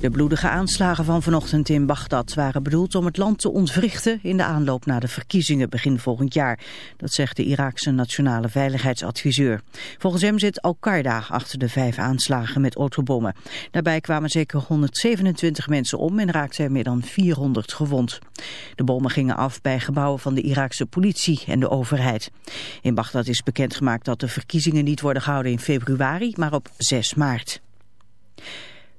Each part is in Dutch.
De bloedige aanslagen van vanochtend in Bagdad waren bedoeld om het land te ontwrichten in de aanloop naar de verkiezingen begin volgend jaar. Dat zegt de Iraakse nationale veiligheidsadviseur. Volgens hem zit Al-Qaeda achter de vijf aanslagen met autobommen. Daarbij kwamen zeker 127 mensen om en raakten er meer dan 400 gewond. De bommen gingen af bij gebouwen van de Iraakse politie en de overheid. In Bagdad is bekendgemaakt dat de verkiezingen niet worden gehouden in februari, maar op 6 maart.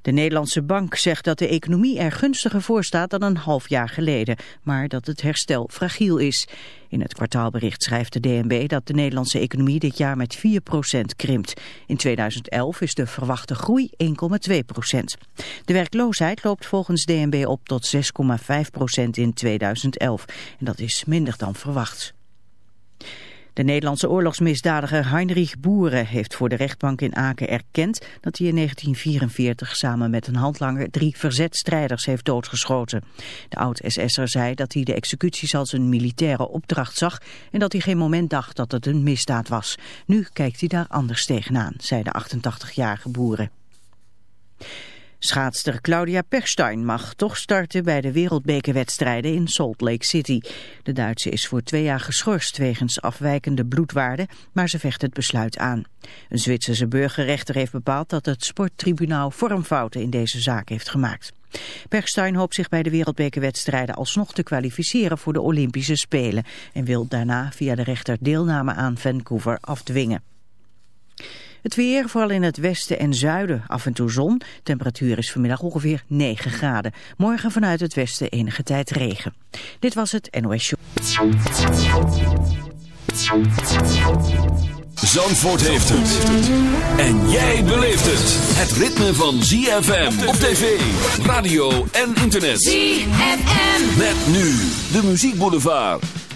De Nederlandse Bank zegt dat de economie er gunstiger voor staat dan een half jaar geleden, maar dat het herstel fragiel is. In het kwartaalbericht schrijft de DNB dat de Nederlandse economie dit jaar met 4% krimpt. In 2011 is de verwachte groei 1,2%. De werkloosheid loopt volgens DNB op tot 6,5% in 2011 en dat is minder dan verwacht. De Nederlandse oorlogsmisdadiger Heinrich Boeren heeft voor de rechtbank in Aken erkend dat hij in 1944 samen met een handlanger drie verzetstrijders heeft doodgeschoten. De oud-SS'er zei dat hij de executies als een militaire opdracht zag en dat hij geen moment dacht dat het een misdaad was. Nu kijkt hij daar anders tegenaan, zei de 88-jarige Boeren. Schaatster Claudia Perstein mag toch starten bij de wereldbekerwedstrijden in Salt Lake City. De Duitse is voor twee jaar geschorst wegens afwijkende bloedwaarden, maar ze vecht het besluit aan. Een Zwitserse burgerrechter heeft bepaald dat het sporttribunaal vormfouten in deze zaak heeft gemaakt. Perstein hoopt zich bij de wereldbekerwedstrijden alsnog te kwalificeren voor de Olympische Spelen en wil daarna via de rechter deelname aan Vancouver afdwingen. Het weer, vooral in het westen en zuiden, af en toe zon. Temperatuur is vanmiddag ongeveer 9 graden. Morgen vanuit het westen enige tijd regen. Dit was het NOS Show. Zandvoort heeft het. En jij beleeft het. Het ritme van ZFM op tv, radio en internet. ZFM. Met nu de muziekboulevard.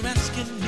You're asking me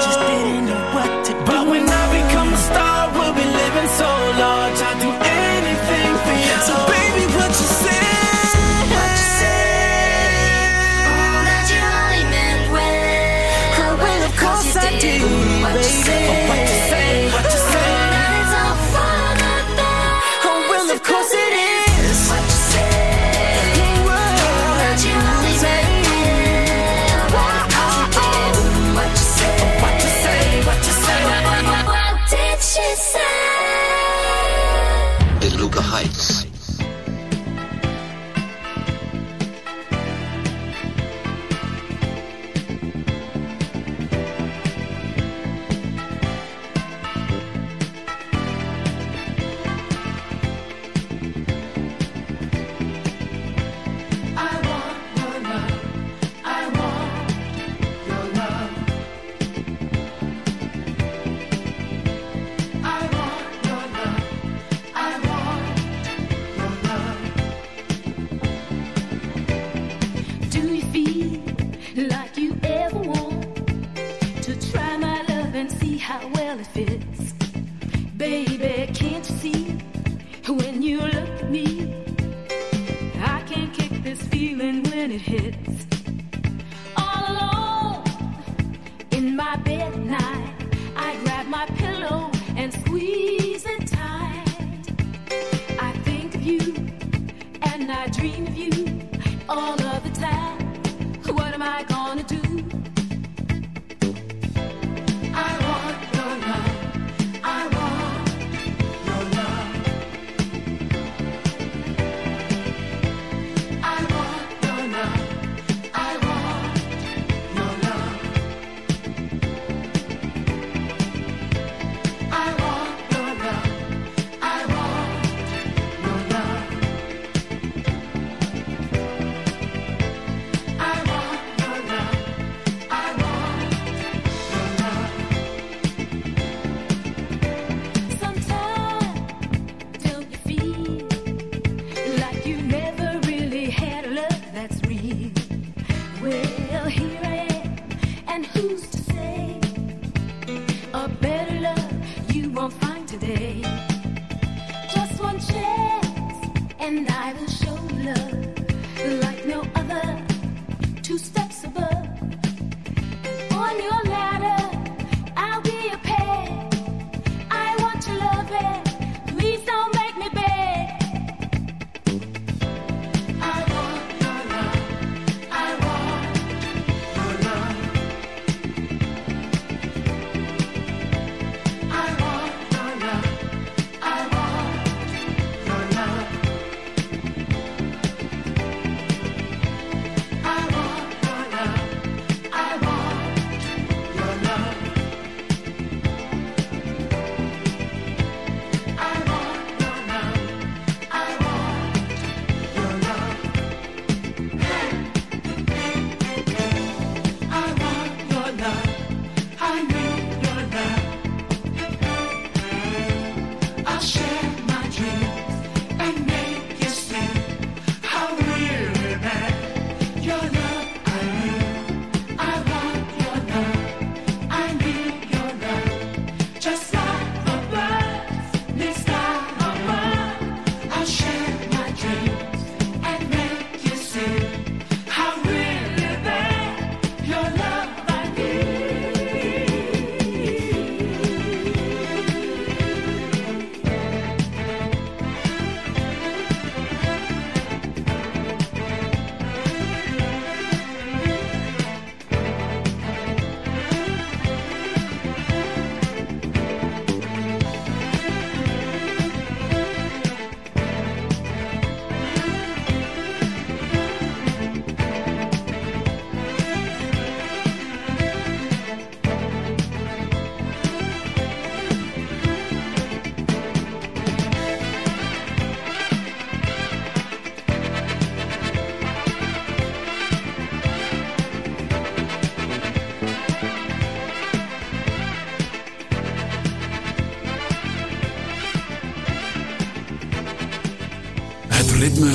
like you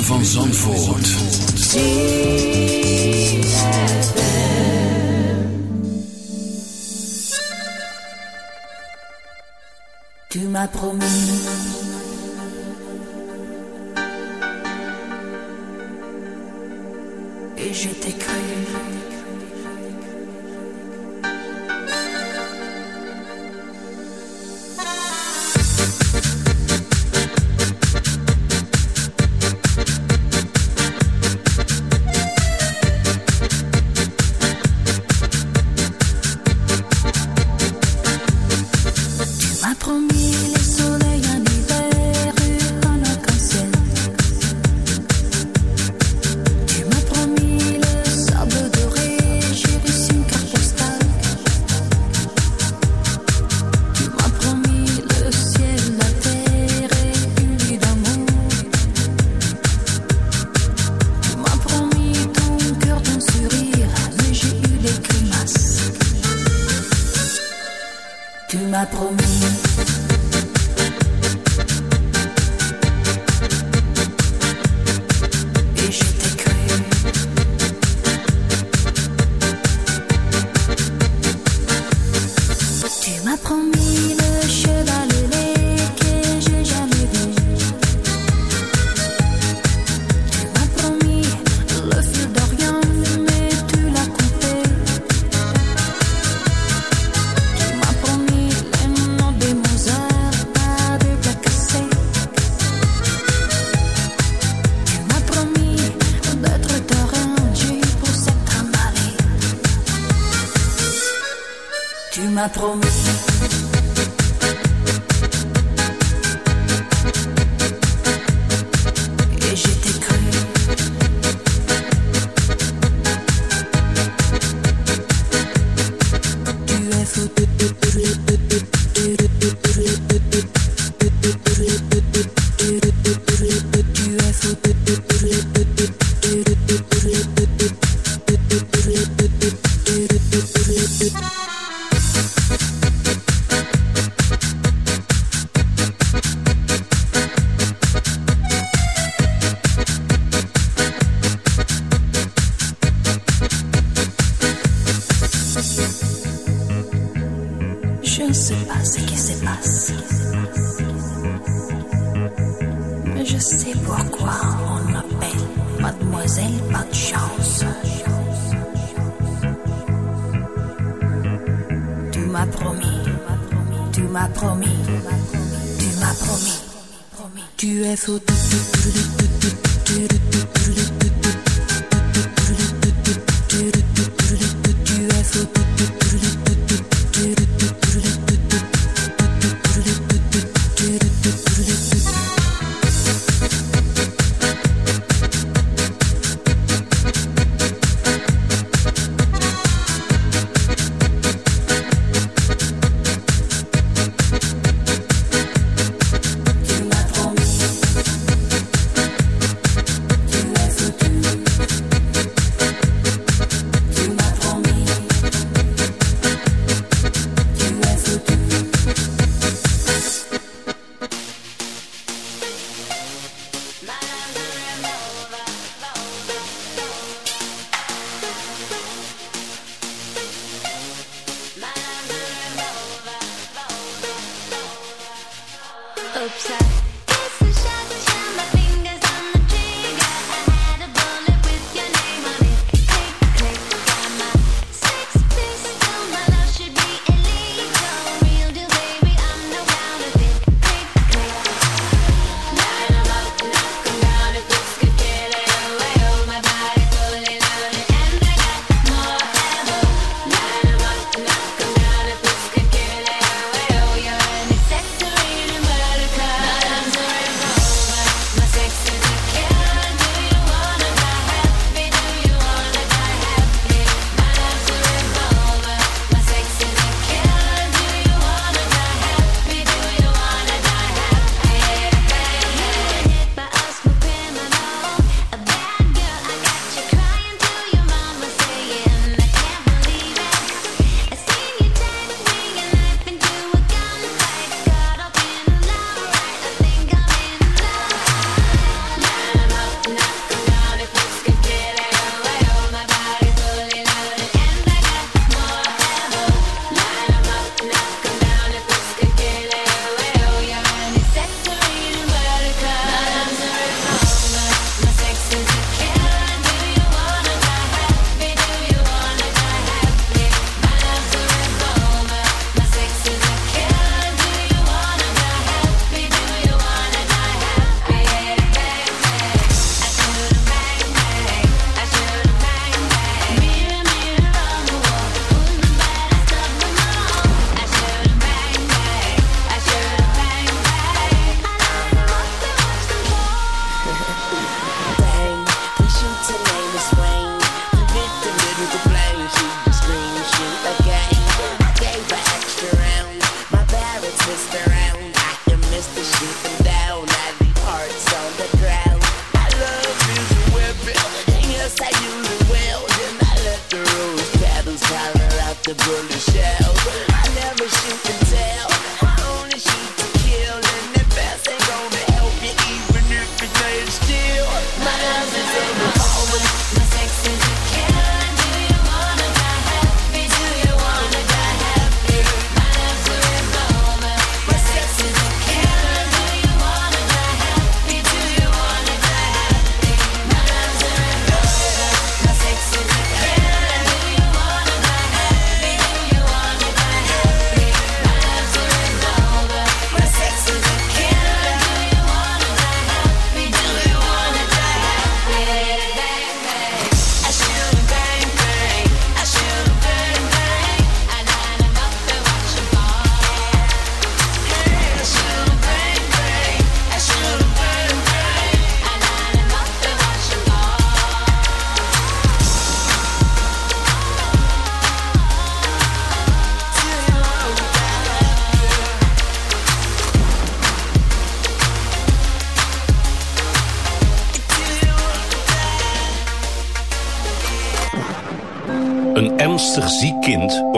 van Zandvoort. Tu m'as promis.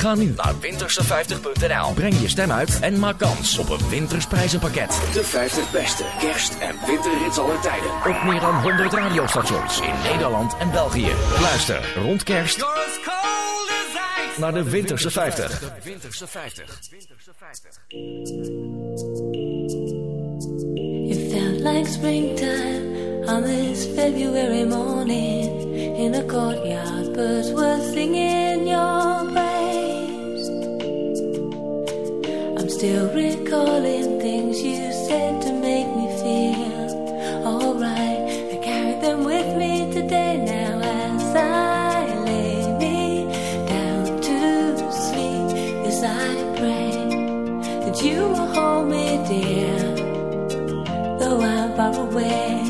Ga nu naar winterse50.nl. Breng je stem uit en maak kans op een wintersprijzenpakket. De 50 beste kerst- en winterhits aller tijden. Op meer dan 100 radiostations in Nederland en België. Luister rond kerst naar de Winterse 50. De Winterse 50. It felt like springtime on this February morning. In a courtyard, birds were singing your praise. Still recalling things you said to make me feel alright. I carry them with me today now as I lay me down to sleep. Yes, I pray that you will hold me dear. Though I'm far away,